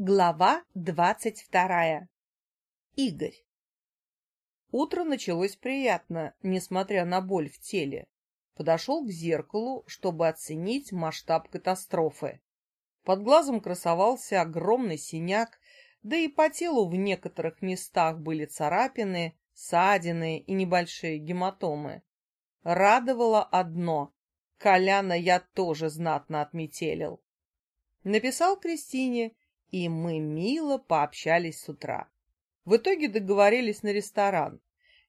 Глава двадцать вторая. Игорь. Утро началось приятно, несмотря на боль в теле. Подошел к зеркалу, чтобы оценить масштаб катастрофы. Под глазом красовался огромный синяк, да и по телу в некоторых местах были царапины, ссадины и небольшие гематомы. Радовало одно — Коляна я тоже знатно отметелил. Написал Кристине — и мы мило пообщались с утра. В итоге договорились на ресторан.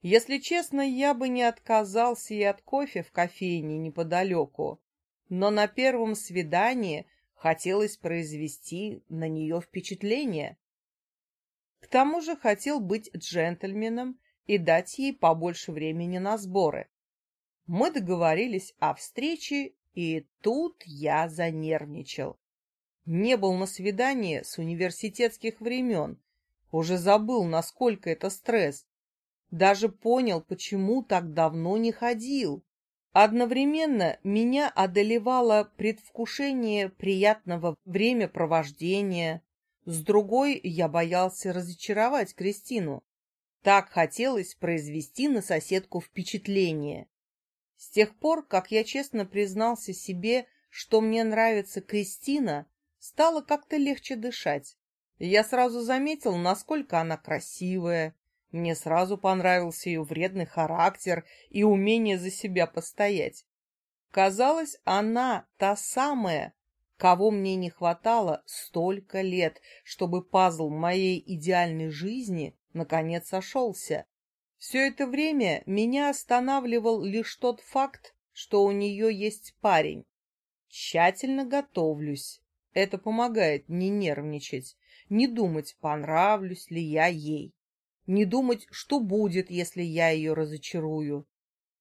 Если честно, я бы не отказался и от кофе в кофейне неподалеку, но на первом свидании хотелось произвести на нее впечатление. К тому же хотел быть джентльменом и дать ей побольше времени на сборы. Мы договорились о встрече, и тут я занервничал. Не был на свидании с университетских времен. Уже забыл, насколько это стресс. Даже понял, почему так давно не ходил. Одновременно меня одолевало предвкушение приятного времяпровождения. С другой я боялся разочаровать Кристину. Так хотелось произвести на соседку впечатление. С тех пор, как я честно признался себе, что мне нравится Кристина, Стало как-то легче дышать. Я сразу заметил, насколько она красивая. Мне сразу понравился ее вредный характер и умение за себя постоять. Казалось, она та самая, кого мне не хватало столько лет, чтобы пазл моей идеальной жизни наконец сошелся. Все это время меня останавливал лишь тот факт, что у нее есть парень. Тщательно готовлюсь. Это помогает не нервничать, не думать, понравлюсь ли я ей, не думать, что будет, если я ее разочарую.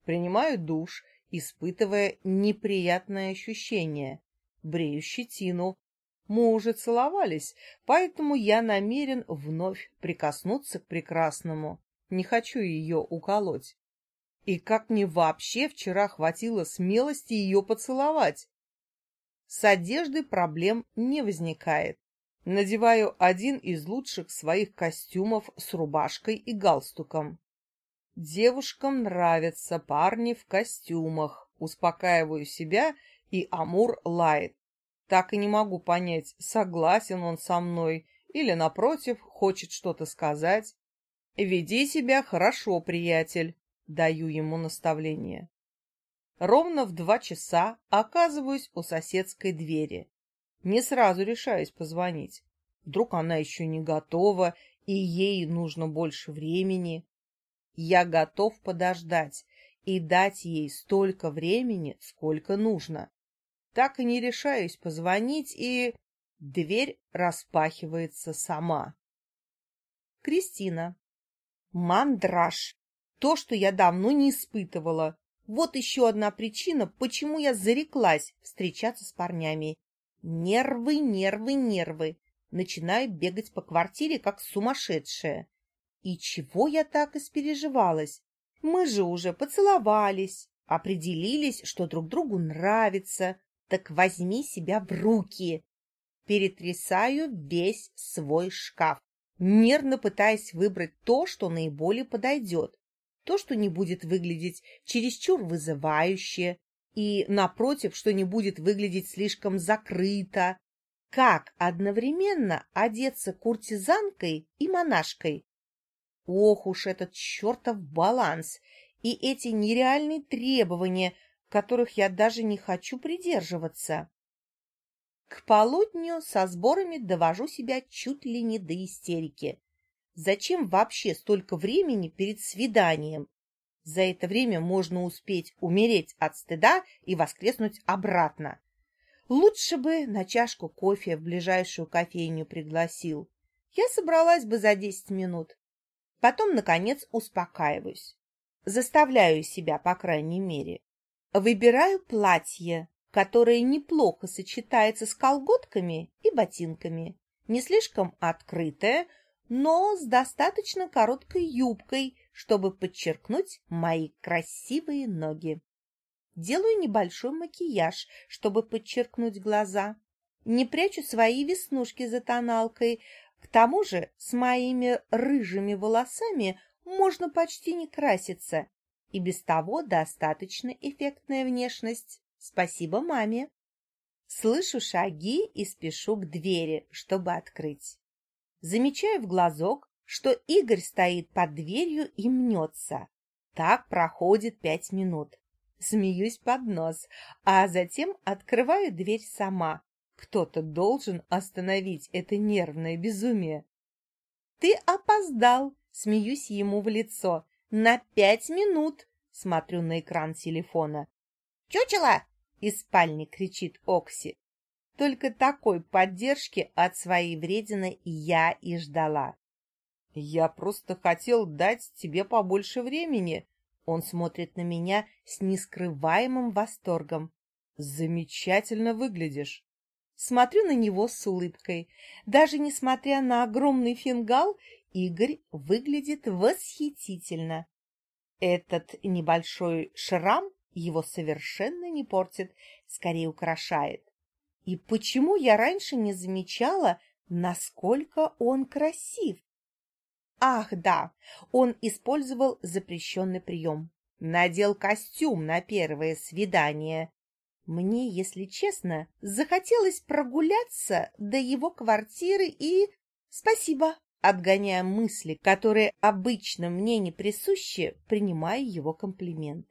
Принимаю душ, испытывая неприятное ощущение. Брею щетину. Мы уже целовались, поэтому я намерен вновь прикоснуться к прекрасному. Не хочу ее уколоть. И как мне вообще вчера хватило смелости ее поцеловать? С одеждой проблем не возникает. Надеваю один из лучших своих костюмов с рубашкой и галстуком. Девушкам нравятся парни в костюмах. Успокаиваю себя, и Амур лает. Так и не могу понять, согласен он со мной или, напротив, хочет что-то сказать. «Веди себя хорошо, приятель», — даю ему наставление. Ровно в два часа оказываюсь у соседской двери. Не сразу решаюсь позвонить. Вдруг она еще не готова, и ей нужно больше времени. Я готов подождать и дать ей столько времени, сколько нужно. Так и не решаюсь позвонить, и дверь распахивается сама. Кристина. Мандраж. То, что я давно не испытывала. Вот еще одна причина, почему я зареклась встречаться с парнями. Нервы, нервы, нервы. Начинаю бегать по квартире, как сумасшедшая. И чего я так испереживалась? Мы же уже поцеловались, определились, что друг другу нравится. Так возьми себя в руки. Перетрясаю весь свой шкаф, нервно пытаясь выбрать то, что наиболее подойдет то, что не будет выглядеть чересчур вызывающе, и, напротив, что не будет выглядеть слишком закрыто. Как одновременно одеться куртизанкой и монашкой? Ох уж этот чертов баланс и эти нереальные требования, которых я даже не хочу придерживаться. К полудню со сборами довожу себя чуть ли не до истерики. Зачем вообще столько времени перед свиданием? За это время можно успеть умереть от стыда и воскреснуть обратно. Лучше бы на чашку кофе в ближайшую кофейню пригласил. Я собралась бы за десять минут. Потом, наконец, успокаиваюсь. Заставляю себя, по крайней мере. Выбираю платье, которое неплохо сочетается с колготками и ботинками. Не слишком открытое, но с достаточно короткой юбкой, чтобы подчеркнуть мои красивые ноги. Делаю небольшой макияж, чтобы подчеркнуть глаза. не прячу свои веснушки за тоналкой. К тому же с моими рыжими волосами можно почти не краситься. И без того достаточно эффектная внешность. Спасибо маме. Слышу шаги и спешу к двери, чтобы открыть. Замечаю в глазок, что Игорь стоит под дверью и мнется. Так проходит пять минут. Смеюсь под нос, а затем открываю дверь сама. Кто-то должен остановить это нервное безумие. «Ты опоздал!» — смеюсь ему в лицо. «На пять минут!» — смотрю на экран телефона. «Чучело!» — из спальни кричит Окси. Только такой поддержки от своей вредины я и ждала. «Я просто хотел дать тебе побольше времени», он смотрит на меня с нескрываемым восторгом. «Замечательно выглядишь!» Смотрю на него с улыбкой. Даже несмотря на огромный фингал, Игорь выглядит восхитительно. Этот небольшой шрам его совершенно не портит, скорее украшает. И почему я раньше не замечала, насколько он красив? Ах, да, он использовал запрещенный прием. Надел костюм на первое свидание. Мне, если честно, захотелось прогуляться до его квартиры и... Спасибо, отгоняя мысли, которые обычно мне не присущи, принимаю его комплимент.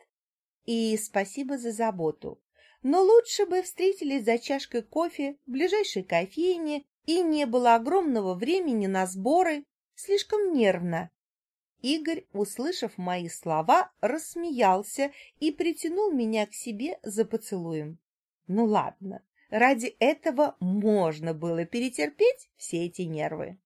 И спасибо за заботу. Но лучше бы встретились за чашкой кофе в ближайшей кофейне и не было огромного времени на сборы слишком нервно. Игорь, услышав мои слова, рассмеялся и притянул меня к себе за поцелуем. Ну ладно, ради этого можно было перетерпеть все эти нервы.